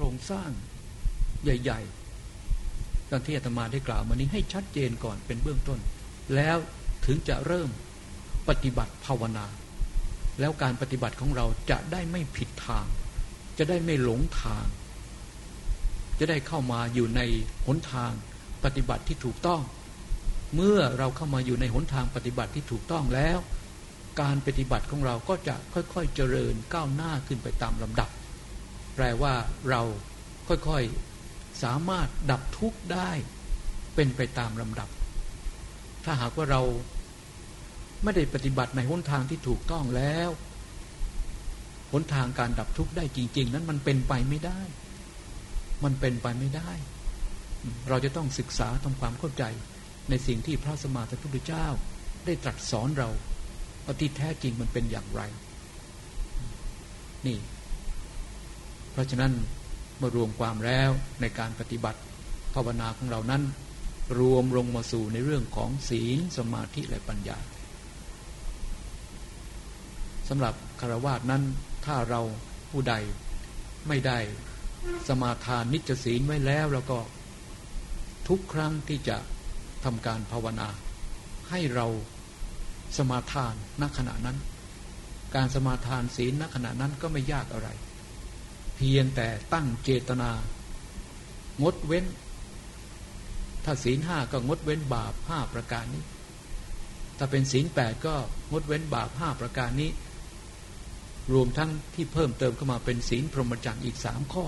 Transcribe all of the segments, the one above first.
ครงสร้างใหญ่ๆดังที่อาตมาได้กล่าวมานี้ให้ชัดเจนก่อนเป็นเบื้องต้น แล้วถึงจะเริ่มปฏิบัติภาวนา แล้วการปฏิบัติของเราจะได้ไม่ผิดทาง จะได้ไม่หลงทาง จะได้เข้ามาอยู่ในหนทางปฏิบัติที่ถูกต้อง เมื่อเราเข้ามาอยู่ในหนทางปฏิบัติที่ถูกต้องแล้ว การปฏิบัติของเราก็จะค่อยๆเจริญก้าวหน้าขึ้นไปตามลำดับ แปลว่าเราค่อยๆ สามารถดับทุกข์ได้ เป็นไปตามลำดับ ถ้าหากว่าเราไม่ได้ปฏิบัติในหนทางที่ถูกต้องแล้วหนทางการดับทุกข์ได้จริง ๆ นั้นมันเป็นไปไม่ได้ มันเป็นไปไม่ได้ เราจะต้องศึกษาทำความเข้าใจในสิ่งที่พระสมมาสัมพุทธเจ้า ได้ตรัสสอนเราว่าที่แท้จริงมันเป็นอย่างไร นี่ ราะฉะนั้นเมื่อรวมความแล้วในการปฏิบัติภาวนาของเรานั้น รวมลงมาสู่ในเรื่องของศีลสมาธิและปัญญาสำหรับคารวาสนั้นถ้าเราผู้ใดไม่ได้สมาทานนิจศีลไว้แล้วแล้วก็ทุกครั้งที่จะทำการภาวนา ให้เราสมาทานณขณะนั้น การสมาทานศีลณขณะนั้นก็ไม่ยากอะไร พียงแต่ตั้งเจตนา งดเว้น ถ้าศีลห้าก็งดเว้นบาปห้าประการนี้ ถ้าเป็นศีลแปดก็งดเว้นบาปห้าประการนี้ รวมทั้งที่เพิ่มเติมเข้ามาเป็นศีลพรหมจรรย์อีกสามข้อ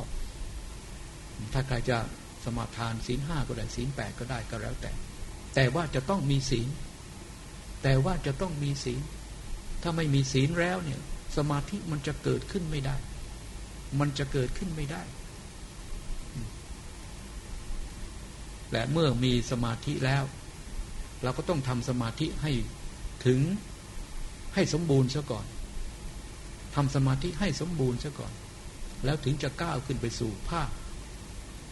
ถ้าใครจะสมาทานศีลห้าก็ได้ศีลแปดก็ได้ก็แล้วแต่ แต่ว่าจะต้องมีศีล แต่ว่าจะต้องมีศีล ถ้าไม่มีศีลแล้วเนี่ย สมาธิมันจะเกิดขึ้นไม่ได้ มันจะเกิดขึ้นไม่ได้ และเมื่อมีสมาธิแล้ว เราก็ต้องทำสมาธิให้ถึงให้สมบูรณ์ซะก่อนทำสมาธิให้สมบูรณ์ซะก่อน แล้วถึงจะก้าวขึ้นไปสู่ภาค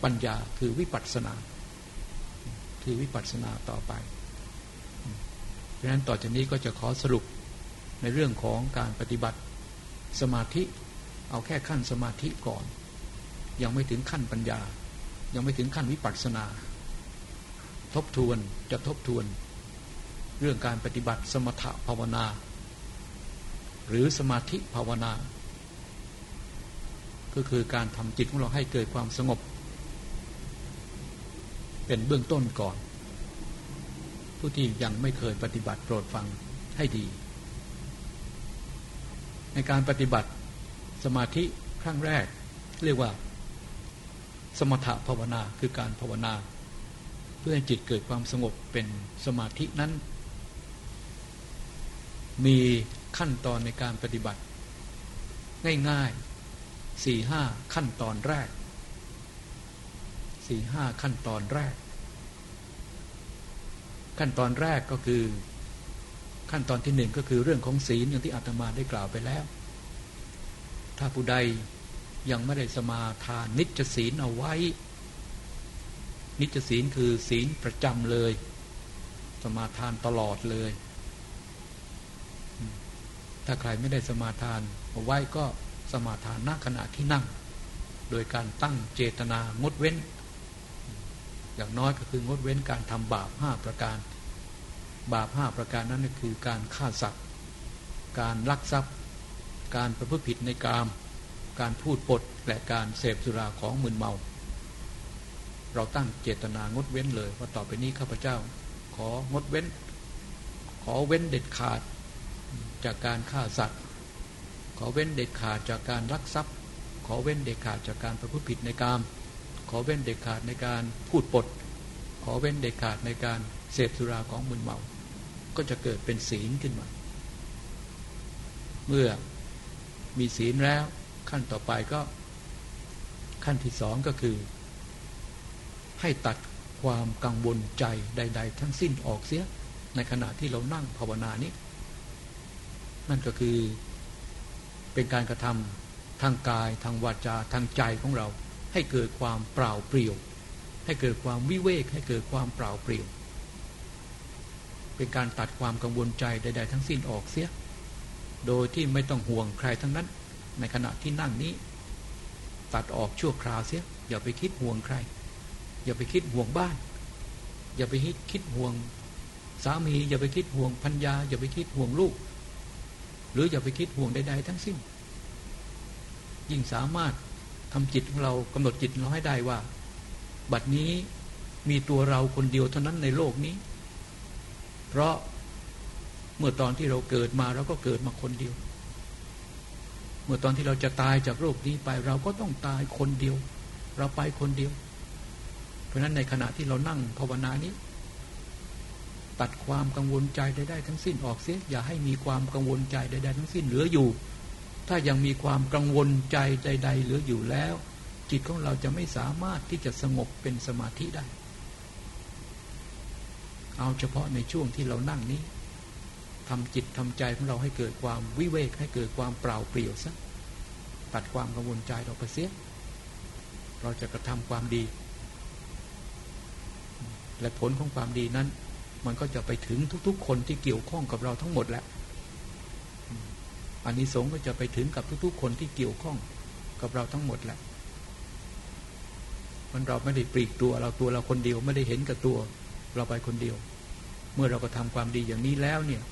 ปัญญาคือวิปัสสนา คือวิปัสสนาต่อไป เพราะฉะนั้นต่อจากนี้ก็จะขอสรุปในเรื่องของการปฏิบัติสมาธิ เอาแค่ขั้นสมาธิก่อน ยังไม่ถึงขั้นปัญญา ยังไม่ถึงขั้นวิปัสสนา ทบทวนจะทบทวน เรื่องการปฏิบัติสมถภาวนา หรือสมาธิภาวนา ก็คือการทำจิตของเราให้เกิดความสงบ เป็นเบื้องต้นก่อน ผู้ที่ยังไม่เคยปฏิบัติโปรดฟังให้ดี ในการปฏิบัติ สมาธิครั้งแรก เรียกว่า สมถภาวนาคือการภาวนา เพื่อให้จิตเกิดความสงบเป็นสมาธินั้น มีขั้นตอนในการปฏิบัติ ง่ายๆสี่ห้าขั้นตอนแรกสี่ห้าขั้นตอนแรก ขั้นตอนแรกก็คือขั้นตอนที่หนึ่งก็คือเรื่องของศีลอย่างที่อาตมาได้กล่าวไปแล้ว ถ้าผู้ใดยังไม่ได้สมาทานนิจศีลเอาไว้ นิจศีลคือศีลประจำเลย สมาทานตลอดเลย ถ้าใครไม่ได้สมาทานเอาไว้ก็สมาทานณขณะที่นั่ง โดยการตั้งเจตนางดเว้น อย่างน้อยก็คืองดเว้นการทำบาปห้าประการ บาปห้าประการนั้นก็คือการฆ่าสัตว์ การลักทรัพย์ การประพฤติผิดในกาม การพูดปดและการเสพสุราของมึนเมา เราตั้งเจตนางดเว้นเลยว่าต่อไปนี้ข้าพเจ้า ของดเว้น ขอเว้นเด็ดขาดจากการฆ่าสัตว์ ขอเว้นเด็ดขาดจากการลักทรัพย์ ขอเว้นเด็ดขาดจากการประพฤติผิดในกาม ขอเว้นเด็ดขาดในการพูดปด ขอเว้นเด็ดขาดในการเสพสุราของมึนเมา ก็จะเกิดเป็นศีลขึ้นมา เมื่อ มีศีลแล้ว ขั้นต่อไปก็ ขั้นที่สองก็คือ ให้ตัดความกังวลใจใด ๆ ทั้งสิ้นออกเสีย ในขณะที่เรานั่งภาวนานี้ นั่นก็คือเป็นการกระทำทางกายทางวาจาทางใจของเรา ให้เกิดความเปล่าเปลี่ยว ให้เกิดความวิเวก ให้เกิดความเปล่าเปลี่ยว เป็นการตัดความกังวลใจใด ๆ ทั้งสิ้นออกเสีย โดยที่ไม่ต้องห่วงใครทั้งนั้น ในขณะที่นั่งนี้ ตัดออกชั่วคราวเสียอย่าไปคิดห่วงใคร อย่าไปคิดห่วงบ้าน อย่าไปคิดคิดห่วง สามีอย่าไปคิดห่วงพัญญา อย่าไปคิดห่วงลูก หรืออย่าไปคิดห่วงใดๆทั้งสิ้น ยิ่งสามารถทำจิตของเรากำหนดจิตเราให้ได้ว่า บัดนี้มีตัวเราคนเดียวเท่านั้นในโลกนี้ เพราะ เมื่อตอนที่เราเกิดมาเราก็เกิดมาคนเดียว เมื่อตอนที่เราจะตายจากโลกนี้ไปเราก็ต้องตายคนเดียว เราไปคนเดียว เพราะนั้นในขณะที่เรานั่งภาวนานี้ ตัดความกังวลใจใดๆทั้งสิ้นออกเสียอย่าให้มีความกังวลใจใดๆทั้งสิ้นเหลืออยู่ ถ้ายังมีความกังวลใจใด ๆ เหลืออยู่แล้ว จิตของเราจะไม่สามารถที่จะสงบเป็นสมาธิได้ เอาเฉพาะในช่วงที่เรานั่งนี้ ทำจิตทำใจของเราให้เกิดความวิเวกให้เกิดความเปล่าเปลี่ยวซะตัดความกังวลใจเราไปเสีย เราจะกระทำความดี และผลของความดีนั้น มันก็จะไปถึงทุกๆ คนที่เกี่ยวข้องกับเราทั้งหมดแหละอันนี้สงก็จะไปถึงกับทุกๆ คนที่เกี่ยวข้องกับเราทั้งหมดแหละมันเราไม่ได้ปลีกตัวเราตัวเราคนเดียวไม่ได้เห็นกับตัว เราไปคนเดียว เมื่อเราก็ทำความดีอย่างนี้แล้วเนี่ย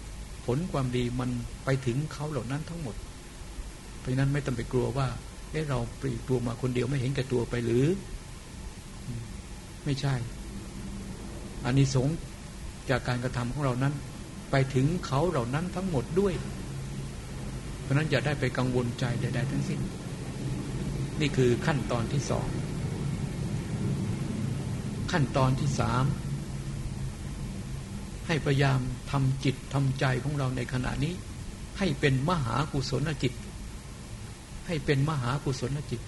ผลความดีมันไปถึงเขาเหล่านั้นทั้งหมด เพราะนั้นไม่ต้องไปกลัวว่าเอ๊ะเราปลีกตัวมาคนเดียวไม่เห็นแก่ตัวไปหรือ ไม่ใช่อานิสงส์จากการกระทำของเรานั้น ไปถึงเขาเหล่านั้นทั้งหมดด้วย เพราะนั้นอย่าได้ไปกังวลใจใด ๆ ทั้งสิ้น นี่คือขั้นตอนที่สองขั้นตอนที่สาม ให้พยายามทำจิตทำใจของเราในขณะนี้ ให้เป็นมหากุศลจิต ให้เป็นมหากุศลจิต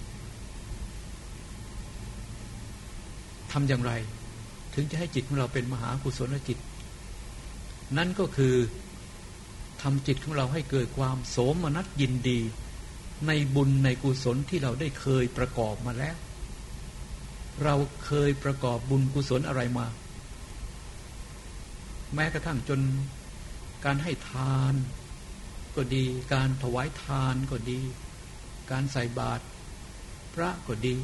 ทำอย่างไร ถึงจะให้จิตของเราเป็นมหากุศลจิต นั่นก็คือทำจิตของเราให้เกิดความโสมนัสยินดี ในบุญในกุศลที่เราได้เคยประกอบมาแล้ว เราเคยประกอบบุญกุศลอะไรมา แม้กระทั่งจนการให้ทาน ก็ดี การถวายทานก็ดี การใส่บาตรพระก็ดี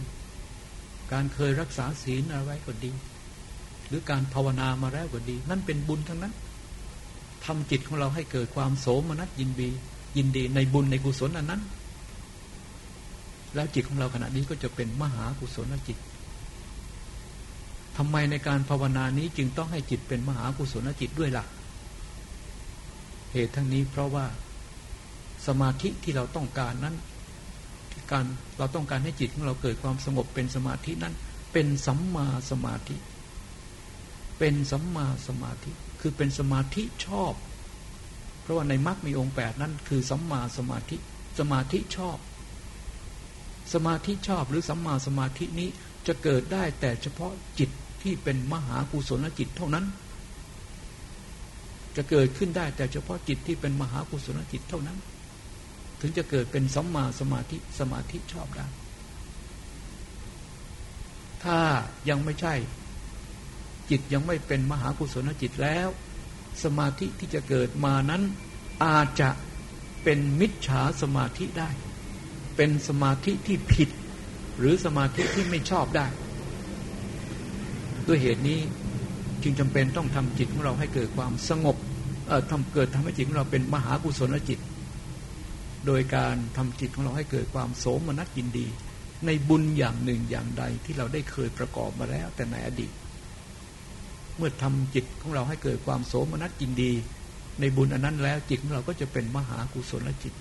การเคยรักษาศีลอะไรก็ดี หรือการภาวนามาแล้วก็ดี นั่นเป็นบุญทั้งนั้นทำจิตของเราให้เกิดความโสมนัสยินดี ยินดีในบุญในกุศลอันนั้น แล้วจิตของเราขณะนี้ก็จะเป็นมหากุศลจิต ทำไมในการภาวนานี้จึงต้องให้จิตเป็นมหากุศลจิตด้วยละ่ะ เหตุทั้งนี้เพราะว่าสมาธิที่เราต้องการนั้น การเราต้องการให้จิตของเราเกิดความสงบเป็นสมาธินั้น เป็นสัมมาสมาธิ เป็นสัมมาสมาธิ คือเป็นสมาธิชอบ เพราะว่าในมรรคมีองค์แปดนั้นคือสัมมาสมาธิ สมาธิชอบ สมาธิชอบหรือสัมมาสมาธินี้จะเกิดได้แต่เฉพาะจิต ที่เป็นมหากุศลจิตเท่านั้น จะเกิดขึ้นได้แต่เฉพาะจิตที่เป็นมหากุศลจิตเท่านั้น ถึงจะเกิดเป็นสัมมาสมาธิสมาธิชอบได้ ถ้ายังไม่ใช่จิตยังไม่เป็นมหากุศลจิตแล้ว สมาธิที่จะเกิดมานั้นอาจจะเป็นมิจฉาสมาธิได้ เป็นสมาธิที่ผิด หรือสมาธิที่ไม่ชอบได้ ด้วยเหตุนี้จึงจำเป็นต้องทำจิตของเราให้เกิดความสงบเอ่อทำเกิดทำให้จิตของเราเป็นมหากุศลจิต โดยการทำจิตของเราให้เกิดความโสมนัสยินดี ในบุญอย่างหนึ่งอย่างใดที่เราได้เคยประกอบมาแล้ว แต่ในอดีต เมื่อทำจิตของเราให้เกิดความโสมนัสยินดี ในบุญอันนั้นแล้วจิตของเราก็จะเป็นมหากุศลจิต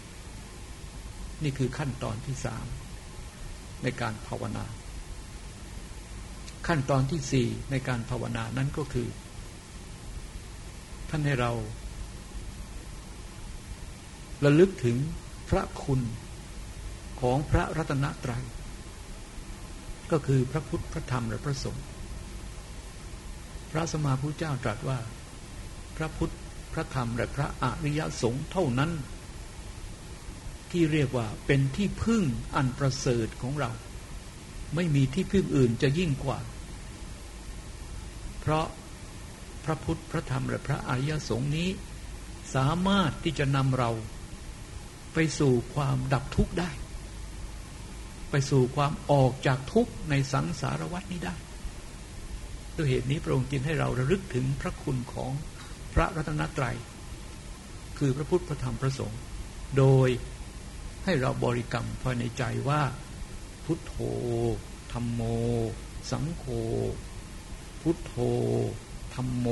นี่คือขั้นตอนที่สามในการภาวนา ขั้นตอนที่สี่ในการภาวนานั้นก็คือ ท่านให้เรา ระลึกถึงพระคุณของพระรัตนตรัย ก็คือพระพุทธพระธรรมและพระสงฆ์พระสมมาพุทธเจ้าตรัสว่า พระพุทธพระธรรมและพระอริยสงฆ์เท่านั้น ที่เรียกว่าเป็นที่พึ่งอันประเสริฐของเรา ไม่มีที่พึ่งอื่นจะยิ่งกว่า เพราะพระพุทธพระธรรมและพระอริยสงฆ์นี้ สามารถที่จะนำเราไปสู่ความดับทุกข์ได้ ไปสู่ความออกจากทุกข์ในสังสารวัฏนี้ได้ด้วยเหตุนี้พระองค์จึงให้เราระลึกถึงพระคุณของพระรัตนตรัย คือพระพุทธพระธรรมพระสงฆ์โดยให้เราบริกรรมภายในใจว่า พุทโธธรรมโม สังโฆ พุทโธธรรมโม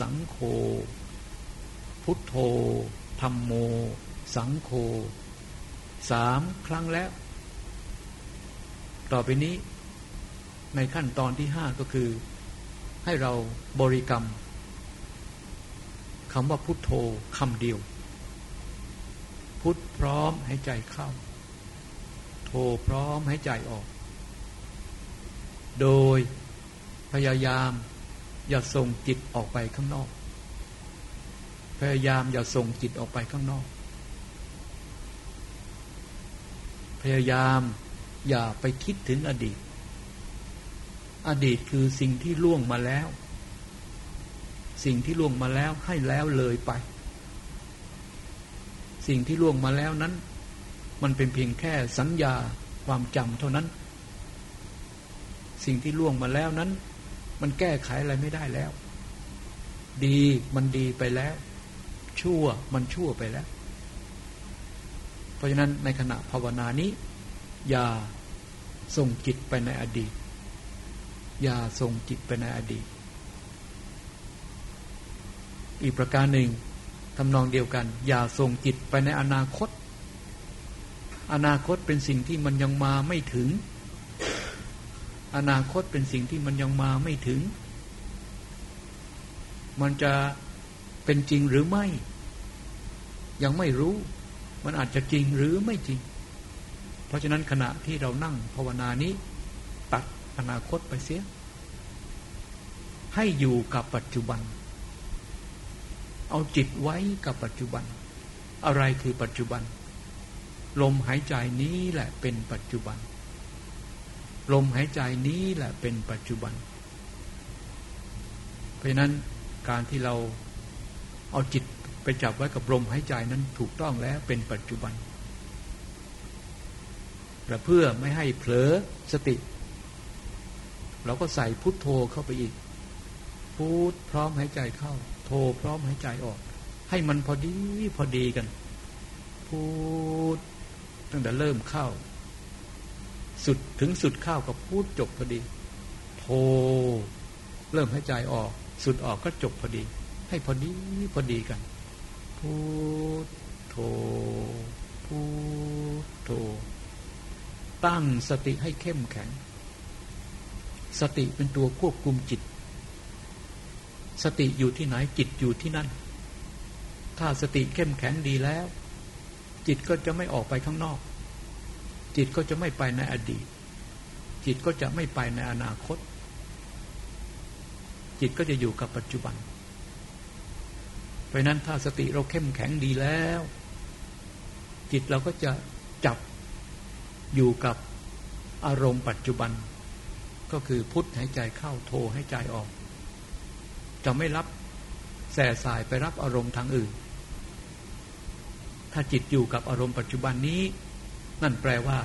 สังโฆ พุทโธธรรมโม สังโฆสามครั้งแล้ว ต่อไปนี้ ในขั้นตอนที่ห้าก็คือ ให้เราบริกรรมคำว่าพุทโธคำเดียว พุทพร้อมให้ใจเข้าโทพร้อมให้ใจออก โดย พยายาม อย่าส่งจิตออกไปข้างนอก พยายามอย่าส่งจิตออกไปข้างนอก พยายามอย่าไปคิดถึงอดีต อดีตคือสิ่งที่ล่วงมาแล้ว สิ่งที่ล่วงมาแล้วให้แล้วเลยไป สิ่งที่ล่วงมาแล้วนั้น มันเป็นเพียงแค่สัญญาความจำเท่านั้น สิ่งที่ล่วงมาแล้วนั้น มันแก้ไขอะไรไม่ได้แล้ว ดีมันดีไปแล้ว ชั่วมันชั่วไปแล้ว เพราะฉะนั้นในขณะภาวนานี้ อย่าส่งจิตไปในอดีต อย่าส่งจิตไปในอดีต อีกประการหนึ่งทำนองเดียวกัน อย่าส่งจิตไปในอนาคต อนาคตเป็นสิ่งที่มันยังมาไม่ถึง อนาคตเป็นสิ่งที่มันยังมาไม่ถึง มันจะเป็นจริงหรือไม่ ยังไม่รู้ มันอาจจะจริงหรือไม่จริง เพราะฉะนั้นขณะที่เรานั่งภาวนานี้ ตัดอนาคตไปเสีย ให้อยู่กับปัจจุบัน เอาจิตไว้กับปัจจุบัน อะไรคือปัจจุบัน ลมหายใจนี้แหละเป็นปัจจุบัน ลมหายใจนี้แหละเป็นปัจจุบัน เพราะนั้นการที่เราเอาจิตไปจับไว้กับลมหายใจนั้นถูกต้องแล้วเป็นปัจจุบันแต่เพื่อไม่ให้เผลอสติ เราก็ใส่พุทโธเข้าไปอีกพูดพร้อมหายใจเข้าโทพร้อมหายใจออก ให้มันพอดีพอดีกันพูดตั้งแต่เริ่มเข้า สุดถึงสุดข้าวกับพูดจบพอดีโทเริ่มให้ใจออก สุดออกก็จบพอดี ให้พอดีพอดีกัน พูดโทพูดโทตั้งสติให้เข้มแข็ง สติเป็นตัวควบคุมจิต สติอยู่ที่ไหนจิตอยู่ที่นั่น ถ้าสติเข้มแข็งดีแล้ว จิตก็จะไม่ออกไปข้างนอก จิตก็จะไม่ไปในอดีต จิตก็จะไม่ไปในอนาคต จิตก็จะอยู่กับปัจจุบัน เพราะนั้นถ้าสติเราเข้มแข็งดีแล้ว จิตเราก็จะจับอยู่กับอารมณ์ปัจจุบัน ก็คือพุทธหายใจเข้าโทให้ใจออก จะไม่รับแส่สายไปรับอารมณ์ทางอื่น ถ้าจิตอยู่กับอารมณ์ปัจจุบันนี้ นั่นแปลว่า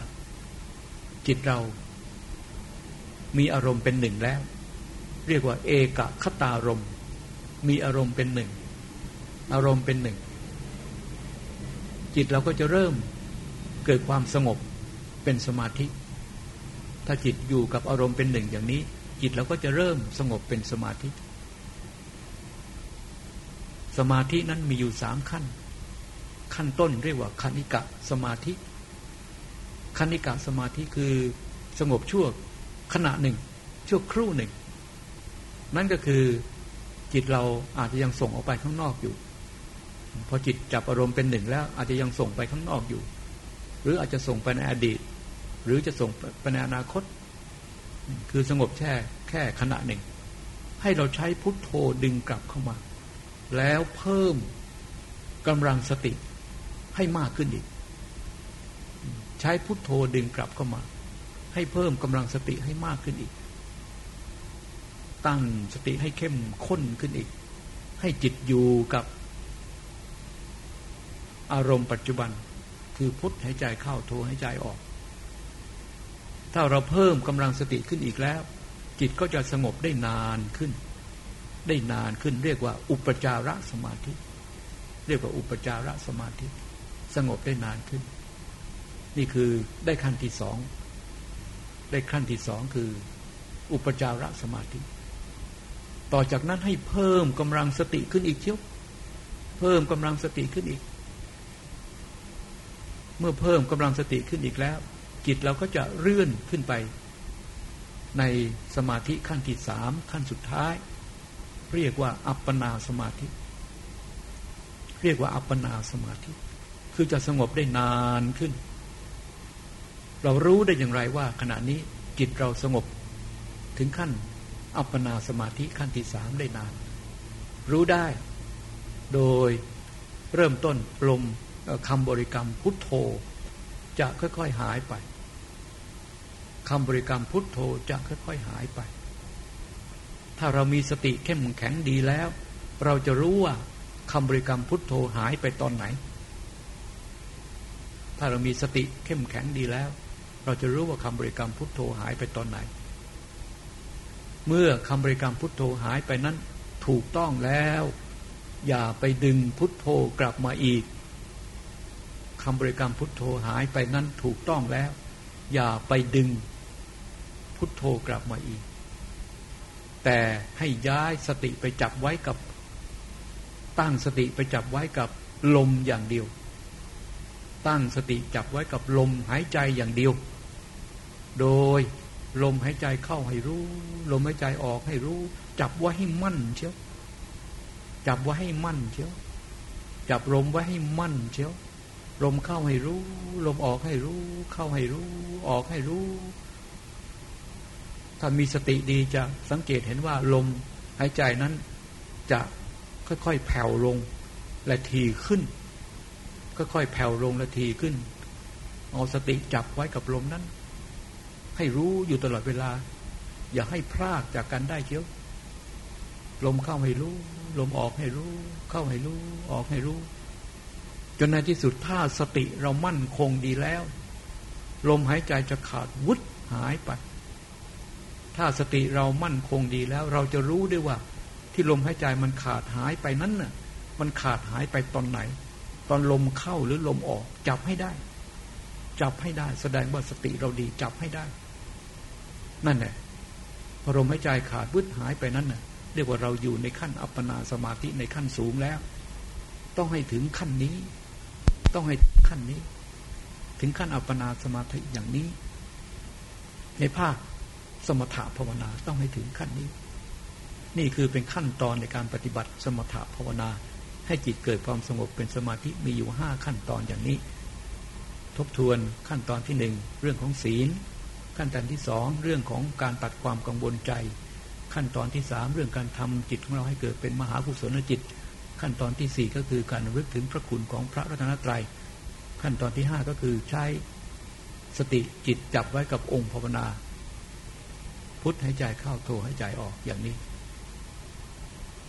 จิตเรามีอารมณ์เป็นหนึ่งแล้ว เรียกว่า เอกคตารมมีอารมณ์เป็นหนึ่ง อารมณ์เป็นหนึ่ง จิตเราก็จะเริ่มเกิดความสงบเป็นสมาธิ ถ้าจิตอยู่กับอารมณ์เป็นหนึ่งอย่างนี้ จิตเราก็จะเริ่มสงบเป็นสมาธิ สมาธินั้นมีอยู่สามขั้น ขั้นต้นเรียกว่าคณิกะสมาธิ คณิกาสมาธิคือสงบชั่วขณะหนึ่ง ชั่วครู่หนึ่ง นั่นก็คือจิตเราอาจจะยังส่งออกไปข้างนอกอยู่ พอจิตจับอารมณ์เป็นหนึ่งแล้วอาจจะยังส่งไปข้างนอกอยู่ หรืออาจจะส่งไปในอดีต หรือจะส่งไปในอนาคต คือสงบแช่แค่ขณะหนึ่ง ให้เราใช้พุทโธดึงกลับเข้ามา แล้วเพิ่มกำลังสติให้มากขึ้นอีก ใช้พุทโธดึงกลับเข้ามา ให้เพิ่มกำลังสติให้มากขึ้นอีก ตั้งสติให้เข้มข้นขึ้นอีก ให้จิตอยู่กับอารมณ์ปัจจุบันคือพุทหายใจเข้าโทหายใจออก ถ้าเราเพิ่มกำลังสติขึ้นอีกแล้ว จิตก็จะสงบได้นานขึ้น ได้นานขึ้นเรียกว่า อุปจารสมาธิ เรียกว่าอุปจารสมาธิ สงบได้นานขึ้น นี่คือได้ขั้นที่สองได้ขั้นที่สองคือ อุปจารสมาธิ ต่อจากนั้นให้เพิ่มกำลังสติขึ้นอีกเชียวเพิ่มกำลังสติขึ้นอีก เมื่อเพิ่มกำลังสติขึ้นอีกแล้ว จิตเราก็จะเลื่อนขึ้นไป ในสมาธิขั้นที่สามขั้นสุดท้าย เรียกว่า อัปปนาสมาธิ เรียกว่าอัปปนาสมาธิ คือจะสงบได้นานขึ้น เรารู้ได้อย่างไรว่าขณะนี้จิตเราสงบ ถึงขั้นอัปปนาสมาธิขั้นที่สามได้นาน รู้ได้ โดยเริ่มต้นลมคำบริกรรมพุทโธ จะค่อยๆหายไปคำบริกรรมพุทโธจะค่อยๆหายไป ถ้าเรามีสติเข้มแข็งดีแล้ว เราจะรู้ว่าคำบริกรรมพุทโธหายไปตอนไหน ถ้าเรามีสติเข้มแข็งดีแล้ว เราจะรู้ว่าคำบริกรรมพุทโธหายไปตอนไหน เมื่อคำบริกรรมพุทโธหายไปนั้นถูกต้องแล้ว อย่าไปดึงพุทโธกลับมาอีกคำบริกรรมพุทโธหายไปนั้นถูกต้องแล้ว อย่าไปดึงพุทโธกลับมาอีก แต่ให้ย้ายสติไปจับไว้กับ ตั้งสติไปจับไว้กับลมอย่างเดียว ตั้งสติจับไว้กับลมหายใจอย่างเดียว โดยลมหายใจเข้าให้รู้ ลมหายใจออกให้รู้ จับไว้ให้มั่นเชียวจับไว้ให้มั่นเชียวจับลมไว้ให้มั่นเชียวลมเข้าให้รู้ ลมออกให้รู้ เข้าให้รู้ ออกให้รู้ ถ้ามีสติดีจะสังเกตเห็นว่าลมหายใจนั้น จะค่อยๆแผ่วลงและทีขึ้น ค่อยๆแผ่วลงและทีขึ้น เอาสติจับไว้กับลมนั้น ให้รู้อยู่ตลอดเวลา อย่าให้พลาดจากกันได้เชียวลมเข้าให้รู้ ลมออกให้รู้ เข้าให้รู้ ออกให้รู้ จนในที่สุดถ้าสติเรามั่นคงดีแล้ว ลมหายใจจะขาดวุดหายไป ถ้าสติเรามั่นคงดีแล้ว เราจะรู้ได้ว่า ที่ลมหายใจมันขาดหายไปนั้นน่ะ มันขาดหายไปตอนไหน ตอนลมเข้าหรือลมออก จับให้ได้ จับให้ได้ แสดงว่าสติเราดีจับให้ได้ นั่นแหละพอลมหายใจขาดวุดหายไปนั้นน่ะเรียกว่าเราอยู่ในขั้นอัปปนาสมาธิในขั้นสูงแล้ว ต้องให้ถึงขั้นนี้ ต้องให้ขั้นนี้ ถึงขั้นอัปปนาสมาธิอย่างนี้ ในภาคสมถะภาวนาต้องให้ถึงขั้นนี้ นี่คือเป็นขั้นตอนในการปฏิบัติสมถะภาวนา ให้จิตเกิดความสงบเป็นสมาธิมีอยู่ห้าขั้นตอนอย่างนี้ ทบทวนขั้นตอนที่หนึ่งเรื่องของศีล ขั้นตอนที่สองเรื่องของการตัดความกังวลใจ ขั้นตอนที่สามเรื่องการทำจิตของเราให้เกิดเป็นมหากุศลจิต ขั้นตอนที่สี่ก็คือการรึกถึงพระคุณของพระรัตนตรยัย ขั้นตอนที่ห้าก็คือใช้สติจิตจับไว้กับองค์ภาวนา พุทธให้ใจเข้าโทให้ใจออกอย่างนี้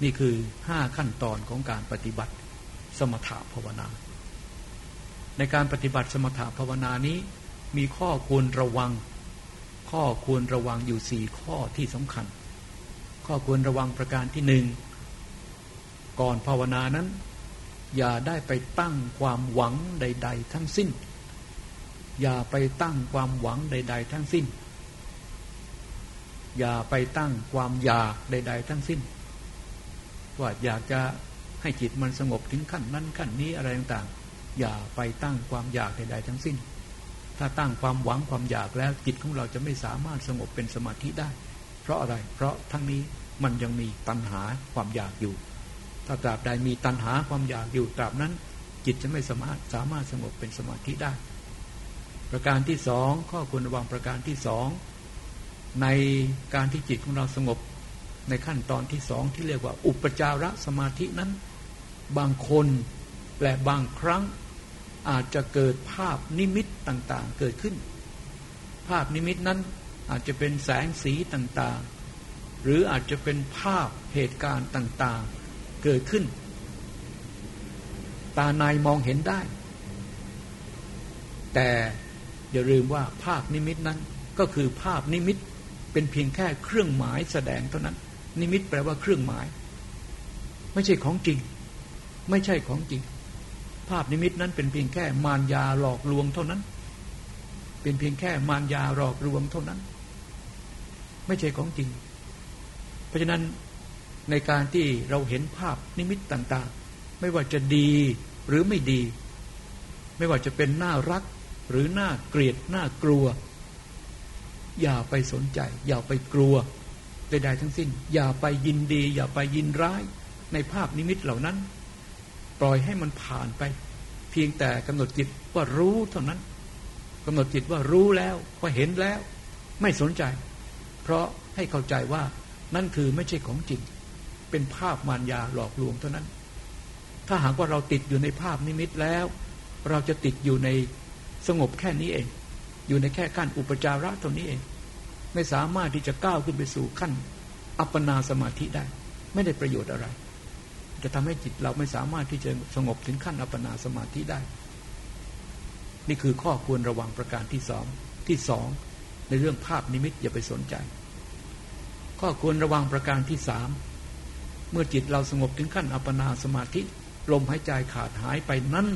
นี่คือห้าขั้นตอนของการปฏิบัติสมถภาวนา ในการปฏิบัติสมถภาวนานี้มีข้อควรระวัง ข้อควรระวังอยู่สี่ข้อที่สำคัญ ข้อควรระวังประการที่หนึ่งก่อนภาวนานั้น อย่าได้ไปตั้งความหวังใด ๆ ทั้งสิ้น อย่าไปตั้งความหวังใด ๆ ทั้งสิ้น อย่าไปตั้งความอยากใด ๆ ทั้งสิ้น ว่าอยากจะให้จิตมันสงบถึงขั้นนั้นขั้นนี้อะไรต่างๆ อย่าไปตั้งความอยากใด ๆ ทั้งสิ้น ถ้าตั้งความหวังความอยากแล้วจิตของเราจะไม่สามารถสงบเป็นสมาธิได้ เพราะอะไรเพราะทั้งนี้มันยังมีตัณหาความอยากอยู่ ถ้าตราบใดมีตัณหาความอยากอยู่ตราบนั้น จิตจะไม่สามารถสามารถสงบเป็นสมาธิได้ ประการที่สองข้อควรระวังประการที่สองในการที่จิตของเราสงบในขั้นตอนที่สองที่เรียกว่า อุปจารสมาธินั้น บางคนและบางครั้ง อาจจะเกิดภาพนิมิตต่างๆ เกิดขึ้น ภาพนิมิตนั้นอาจจะเป็นแสงสีต่างๆ หรืออาจจะเป็นภาพเหตุการณ์ต่างๆ เกิดขึ้น ตาในมองเห็นได้ แต่อย่าลืมว่าภาพนิมิตนั้นก็คือภาพนิมิตเป็นเพียงแค่เครื่องหมายแสดงเท่านั้น นิมิตแปลว่าเครื่องหมาย ไม่ใช่ของจริง ไม่ใช่ของจริง ภาพนิมิตนั้นเป็นเพียงแค่มารยาหลอกลวงเท่านั้น เป็นเพียงแค่มารยาหลอกลวงเท่านั้น ไม่ใช่ของจริง เพราะฉะนั้นในการที่เราเห็นภาพนิมิตต่างๆ ไม่ว่าจะดีหรือไม่ดี ไม่ว่าจะเป็นน่ารักหรือน่าเกลียดน่ากลัว อย่าไปสนใจ อย่าไปกลัวใดๆทั้งสิ้น อย่าไปยินดี อย่าไปยินร้ายในภาพนิมิตเหล่านั้น ปล่อยให้มันผ่านไป เพียงแต่กำหนดจิตว่ารู้เท่านั้นกำหนดจิตว่ารู้แล้วว่าเห็นแล้ว ไม่สนใจ เพราะให้เข้าใจว่านั่นคือไม่ใช่ของจริง เป็นภาพมารยาหลอกลวงเท่านั้น ถ้าหากว่าเราติดอยู่ในภาพนิมิตแล้ว เราจะติดอยู่ในสงบแค่นี้เอง อยู่ในแค่ขั้นอุปจาระเท่านี้เอง ไม่สามารถที่จะก้าวขึ้นไปสู่ขั้น อัปปนาสมาธิได้ ไม่ได้ประโยชน์อะไร จะทำให้จิตเราไม่สามารถที่จะสงบถึงขั้นอัปปนาสมาธิได้ นี่คือข้อควรระวังประการที่สองที่สองในเรื่องภาพนิมิตอย่าไปสนใจ ข้อควรระวังประการที่สามเมื่อจิตเราสงบถึงขั้นอัปปนาสมาธิลมหายใจขาดหายไปนั้น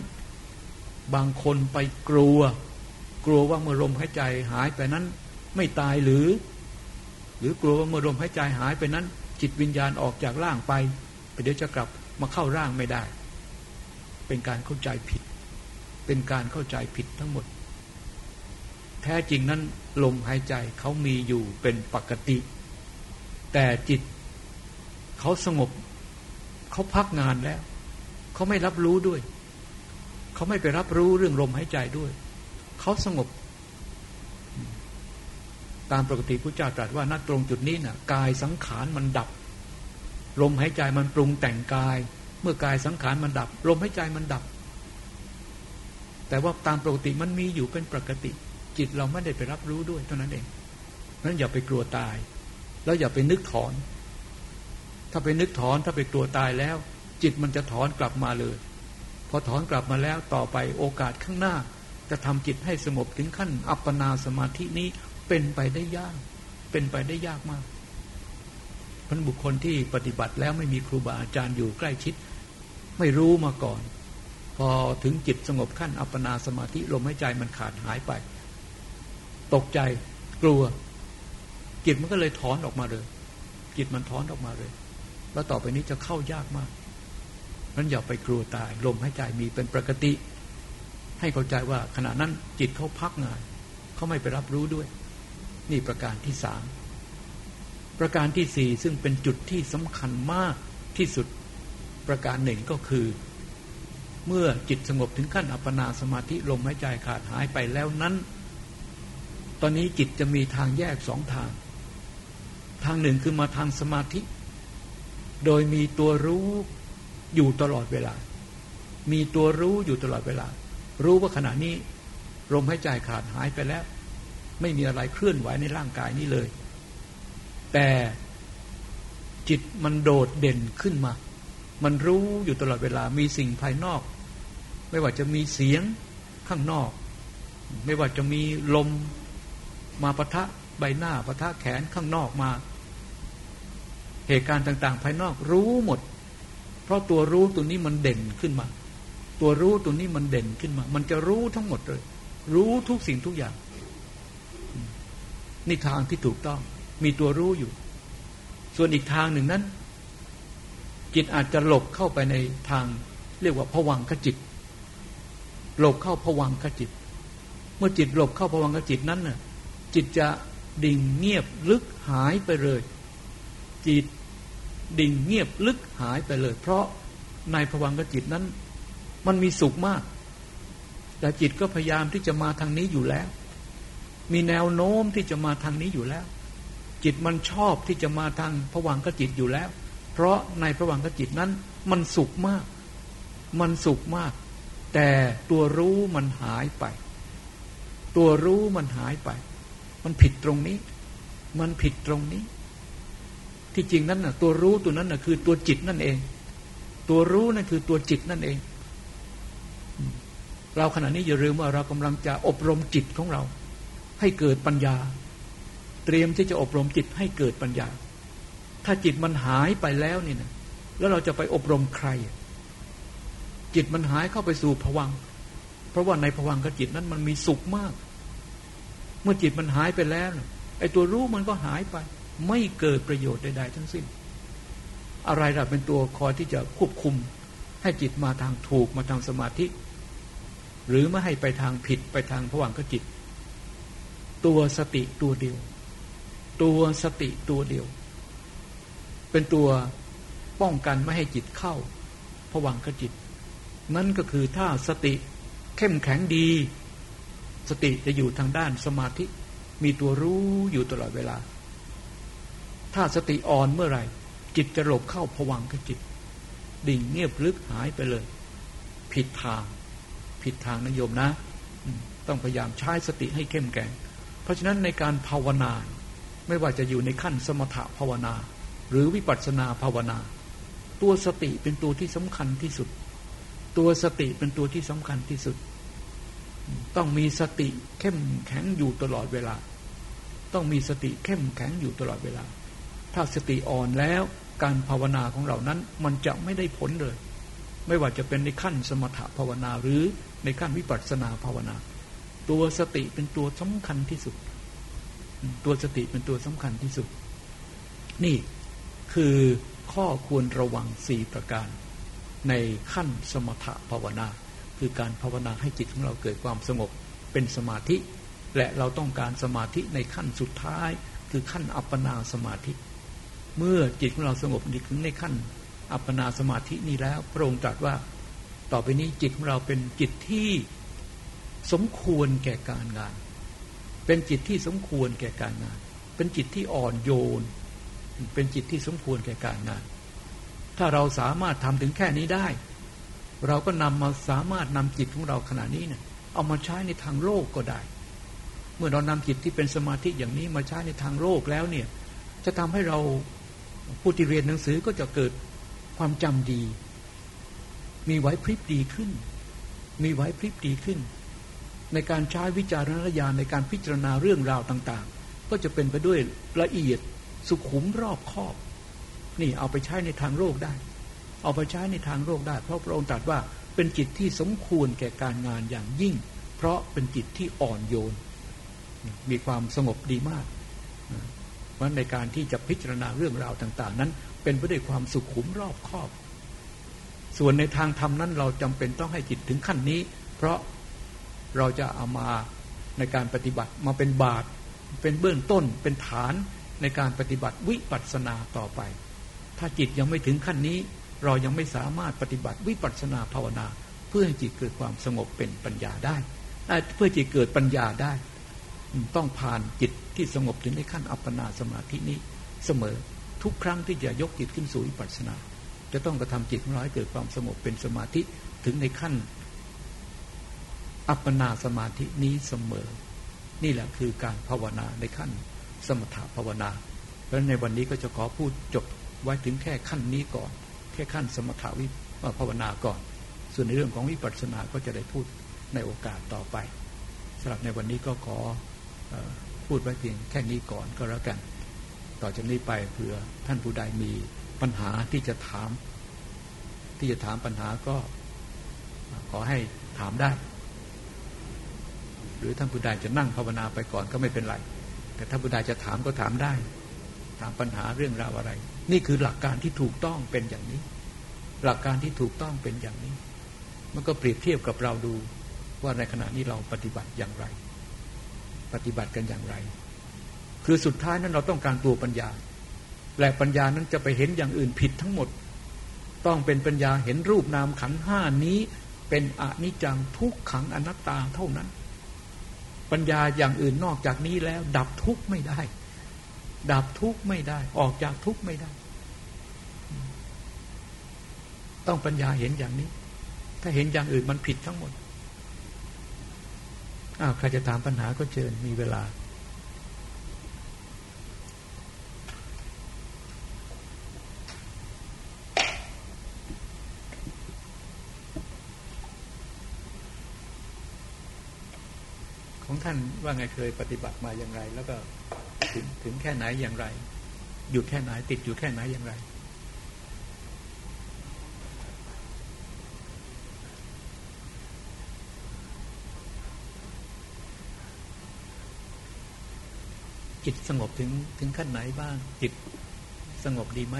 บางคนไปกลัว กลัวว่าเมื่อลมหายใจหายไปนั้น ไม่ตายหรือ หรือกลัวว่าเมื่อลมหายใจหายไปนั้น จิตวิญญาณออกจากร่างไป เดี๋ยวจะกลับมาเข้าร่างไม่ได้ เป็นการเข้าใจผิด เป็นการเข้าใจผิดทั้งหมด แท้จริงนั้นลมหายใจเขามีอยู่เป็นปกติ แต่จิตเขาสงบ เขาพักงานแล้ว เขาไม่รับรู้ด้วย เขาไม่ไปรับรู้เรื่องลมหายใจด้วย เขาสงบ ตามปกติพระเจ้าตรัสว่านัตรงจุดนี้นะ่ะ กายสังขารมันดับ ลมหายใจมันปรุงแต่งกาย เมื่อกายสังขารมันดับ ลมหายใจมันดับ แต่ว่าตามปกติมันมีอยู่เป็นปกติ จิตเราไม่ได้ไปรับรู้ด้วยเท่านั้นเองนั้นอย่าไปกลัวตาย แล้วอย่าไปนึกถอน ถ้าไปนึกถอนถ้าไปกลัวตายแล้ว จิตมันจะถอนกลับมาเลย พอถอนกลับมาแล้วต่อไปโอกาสข้างหน้า จะทำจิตให้สงบถึงขั้น อัปปนาสมาธินี้เป็นไปได้ยาก เป็นไปได้ยากมาก พันบุคคลที่ปฏิบัติแล้วไม่มีครูบาอาจารย์อยู่ใกล้ชิด ไม่รู้มาก่อน พอถึงจิตสงบขั้นอัปปนาสมาธิลมหายใจมันขาดหายไป ตกใจกลัว จิตมันก็เลยถอนออกมาเลย จิตมันถอนออกมาเลย แล้วต่อไปนี้จะเข้ายากมากนั้นอย่าไปกลัวตาย ลมหายใจมีเป็นปกติ ให้เข้าใจว่าขณะนั้นจิตเขาพักงานเขาไม่ไปรับรู้ด้วย นี่ประการที่สาม ประการที่สี่ซึ่งเป็นจุดที่สำคัญมากที่สุดประการหนึ่งก็คือ เมื่อจิตสงบถึงขั้นอัปปนาสมาธิลมหายใจขาดหายไปแล้วนั้น ตอนนี้จิตจะมีทางแยกสองทาง ทางหนึ่งคือมาทางสมาธิ โดยมีตัวรู้อยู่ตลอดเวลา มีตัวรู้อยู่ตลอดเวลา รู้ว่าขณะนี้ลมหายใจขาดหายไปแล้ว ไม่มีอะไรเคลื่อนไหวในร่างกายนี้เลย แต่จิตมันโดดเด่นขึ้นมา มันรู้อยู่ตลอดเวลามีสิ่งภายนอก ไม่ว่าจะมีเสียงข้างนอก ไม่ว่าจะมีลมมาปะทะใบหน้าปะทะแขนข้างนอกมา เหตุการณ์ต่าง ๆ ภายนอกรู้หมด เพราะตัวรู้ตัวนี้มันเด่นขึ้นมา ตัวรู้ตัวนี้มันเด่นขึ้นมา มันจะรู้ทั้งหมดเลย รู้ทุกสิ่งทุกอย่าง นี่ทางที่ถูกต้อง มีตัวรู้อยู่ ส่วนอีกทางหนึ่งนั้น จิตอาจจะหลบเข้าไปในทาง เรียกว่าผวังขจิต หลบเข้าผวังขจิต เมื่อจิตหลบเข้าผวังขจิตนั้นน่ะ จิตจะดิ่งเงียบลึกหายไปเลย จิตดิ่งเงียบลึกหายไปเลย เพราะในภวังกจิตนั้น มันมีสุขมาก แต่จิตก็พยายามที่จะมาทางนี้อยู่แล้ว มีแนวโน้มที่จะมาทางนี้อยู่แล้ว จิตมันชอบที่จะมาทางผวังกจิตอยู่แล้ว เพราะในผวังกจิตนั้นมันสุขมาก มันสุขมาก แต่ตัวรู้มันหายไป ตัวรู้มันหายไป มันผิดตรงนี้ มันผิดตรงนี้ ที่จริงนั้นน่ะ ตัวรู้ตัวนั้นน่ะคือตัวจิตนั่นเอง ตัวรู้นั่นคือตัวจิตนั่นเอง เราขณะนี้อย่าลืมว่าเรากำลังจะอบรมจิตของเรา ให้เกิดปัญญา ตรียมที่จะอบรมจิตให้เกิดปัญญา ถ้าจิตมันหายไปแล้วนี่นะแล้วเราจะไปอบรมใคร จิตมันหายเข้าไปสู่ผวัง เพราะว่าในผวังกับจิตนั้นมันมีสุขมาก เมื่อจิตมันหายไปแล้วไอ้ตัวรู้มันก็หายไป ไม่เกิดประโยชน์ใดๆทั้งสิ้น อะไรล่ะเป็นตัวคอยที่จะควบคุม ให้จิตมาทางถูกมาทางสมาธิ หรือไม่ให้ไปทางผิดไปทางผวังกับจิต ตัวสติตัวเดียว ตัวสติตัวเดียว เป็นตัวป้องกันไม่ให้จิตเข้าผวังกับจิต นั่นก็คือถ้าสติเข้มแข็งดี สติจะอยู่ทางด้านสมาธิ มีตัวรู้อยู่ตลอดเวลา ถ้าสติอ่อนเมื่อไหร่ จิตจะหลบเข้าผวังกับจิต ดิ่งเงียบลึกหายไปเลย ผิดทาง ผิดทางนโยมนะ ต้องพยายามใช้สติให้เข้มแข็ง เพราะฉะนั้นในการภาวนา ไม่ว่าจะอยู่ในขั้นสมถะภาวนา หรือวิปัสสนาภาวนา ตัวสติเป็นตัวที่สำคัญที่สุด ตัวสติเป็นตัวที่สำคัญที่สุด ต้องมีสติเข้มแข็งอยู่ตลอดเวลา ต้องมีสติเข้มแข็งอยู่ตลอดเวลา ถ้าสติอ่อนแล้วการภาวนาของเรานั้นมันจะไม่ได้ผลเลย ไม่ว่าจะเป็นในขั้นสมถะภาวนาหรือในขั้นวิปัสสนาภาวนา ตัวสติเป็นตัวสำคัญที่สุด ตัวสติเป็นตัวสำคัญที่สุด นี่คือข้อควรระวังสี่ประการ ในขั้นสมถภาวนา คือการภาวนาให้จิตของเราเกิดความสงบเป็นสมาธิ และเราต้องการสมาธิในขั้นสุดท้าย คือขั้นอัปปนาสมาธิ เมื่อจิตของเราสงบถึงในขั้น อัปปนาสมาธินี้แล้วพระองค์ตรัสว่า ต่อไปนี้จิตของเราเป็นจิตที่สมควรแก่การงาน เป็นจิตที่สมควรแก่การงาน เป็นจิตที่อ่อนโยน เป็นจิตที่สมควรแก่การงาน ถ้าเราสามารถทำถึงแค่นี้ได้ เราก็นำมาสามารถนำจิตของเราขณะนี้เนี่ยเอามาใช้ในทางโลกก็ได้ เมื่อเรานำจิตที่เป็นสมาธิอย่างนี้มาใช้ในทางโลกแล้วเนี่ย จะทำให้เราผู้ที่เรียนหนังสือก็จะเกิดความจำดี มีไหวพริบดีขึ้น มีไหวพริบดีขึ้น ในการใช้วิจารณญาณในการพิจารณาเรื่องราวต่างๆ ก็จะเป็นไปด้วยละเอียดสุขุมรอบคอบ นี่เอาไปใช้ในทางโลกได้ เอาไปใช้ในทางโลกได้ เพราะพระองค์ตรัสว่าเป็นจิตที่สมควรแก่การงานอย่างยิ่ง เพราะเป็นจิตที่อ่อนโยน มีความสงบดีมากเพราะในการที่จะพิจารณาเรื่องราวต่าง ๆ นั้น เป็นไปด้วยความสุขุมรอบคอบ ส่วนในทางธรรมนั้นเราจำเป็นต้องให้จิตถึงขั้นนี้ เพราะ เราจะเอามาในการปฏิบัติมาเป็นบาตเป็นเบื้องต้นเป็นฐานในการปฏิบัติวิปัสสนาต่อไป ถ้าจิตยังไม่ถึงขั้นนี้ เรายังไม่สามารถปฏิบัติวิปัสสนาภาวนา เพื่อให้จิตเกิดความสงบเป็นปัญญาได้ เพื่อจิตเกิดปัญญาได้ ต้องผ่านจิตที่สงบถึงในขั้นอัปปนาสมาธินี้เสมอทุกครั้งที่จะยกจิตขึ้นสู่วิปัสสนา จะต้องกระทำจิตของเราให้เกิดความสงบเป็นสมาธิถึงในขั้น อัปปนาสมาธินี้เสมอ นี่แหละคือการภาวนาในขั้นสมถภาวนา เพราะในวันนี้ก็จะขอพูดจบไว้ถึงแค่ขั้นนี้ก่อน แค่ขั้นสมถาวิภาวนาก่อน ส่วนในเรื่องของวิปัสสนาก็จะได้พูดในโอกาสต่อไปสำหรับในวันนี้ก็ขออพูดไว้เพียงแค่นี้ก่อนก็แล้วกัน ต่อจากนี้ไปเผื่อท่านผู้ใดมีปัญหาที่จะถาม ที่จะถามปัญหาก็ขอให้ถามได้ หรือท่านผู้ใดจะนั่งภาวนาไปก่อนก็ไม่เป็นไร แต่ถ้านผู้ใดจะถามก็ถามได้ ถามปัญหาเรื่องราวอะไร นี่คือหลักการที่ถูกต้องเป็นอย่างนี้ หลักการที่ถูกต้องเป็นอย่างนี้ มันก็เปรียบเทียบกับเราดูว่าในขณะนี้เราปฏิบัติอย่างไร ปฏิบัติกันอย่างไร คือสุดท้ายนั้นเราต้องการตัวปัญญา และปัญญานั้นจะไปเห็นอย่างอื่นผิดทั้งหมด ต้องเป็นปัญญาเห็นรูปนามขันห้านี้เป็นอนิจจังทุกขังอนัตตาเท่านั้น ปัญญาอย่างอื่นนอกจากนี้แล้ว ดับทุกข์ไม่ได้ ดับทุกข์ไม่ได้ ออกจากทุกข์ไม่ได้ ต้องปัญญาเห็นอย่างนี้ ถ้าเห็นอย่างอื่นมันผิดทั้งหมดอ้าวใครจะถามปัญหาก็เชิญมีเวลา ท่านว่าไงเคยปฏิบัติมาอย่างไร แล้วก็ถึงถึงแค่ไหนอย่างไร อยู่แค่ไหนติดอยู่แค่ไหนอย่างไรจิตสงบถึงถึงขั้นไหนบ้าง จิตสงบดีไหม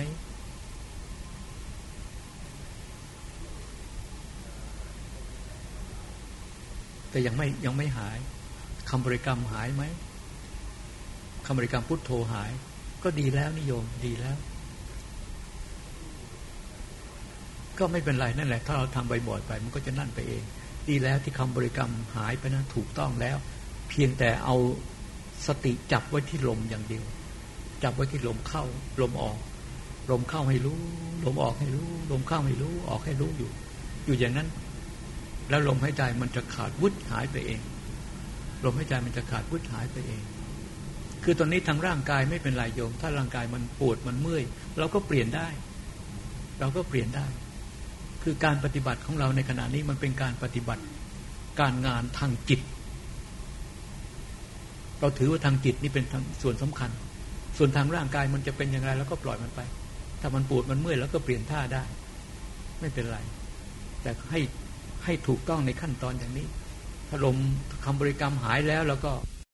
แต่ยังไม่ยังไม่หาย คำบริกรรมหายไหมคำบริกรรมพุทโธหาย ก็ดีแล้วนิยมดีแล้ว ก็ไม่เป็นไรนั่นแหละ ถ้าเราทำบ่อยๆไป มันก็จะนั่นไปเอง ดีแล้วที่คำบริกรรมหายไปนะถูกต้องแล้ว เพียงแต่เอาสติจับไว้ที่ลมอย่างเดียว จับไว้ที่ลมเข้า ลมออก ลมเข้าให้รู้ ลมออกให้รู้ ลมเข้าให้รู้ ออกให้รู้อยู่ อยู่อย่างนั้น แล้วลมหายใจมันจะขาดวุดหายไปเอง ลมหายใจมันจะขาดวุดหายไปเอง คือตอนนี้ทางร่างกายไม่เป็นไรโยม ถ้าร่างกายมันปวดมันเมื่อยเราก็เปลี่ยนได้ เราก็เปลี่ยนได้ คือการปฏิบัติของเราในขณะนี้มันเป็นการปฏิบัติการงานทางจิต เราถือว่าทางจิตนี่เป็นส่วนสำคัญ ส่วนทางร่างกายมันจะเป็นอย่างไรแล้วก็ปล่อยมันไป ถ้ามันปวดมันเมื่อยแล้วก็เปลี่ยนท่าได้ ไม่เป็นไร แต่ให้ให้ถูกต้องในขั้นตอนอย่างนี้ ลมคำบริกรรมหายแล้ว แล้วก็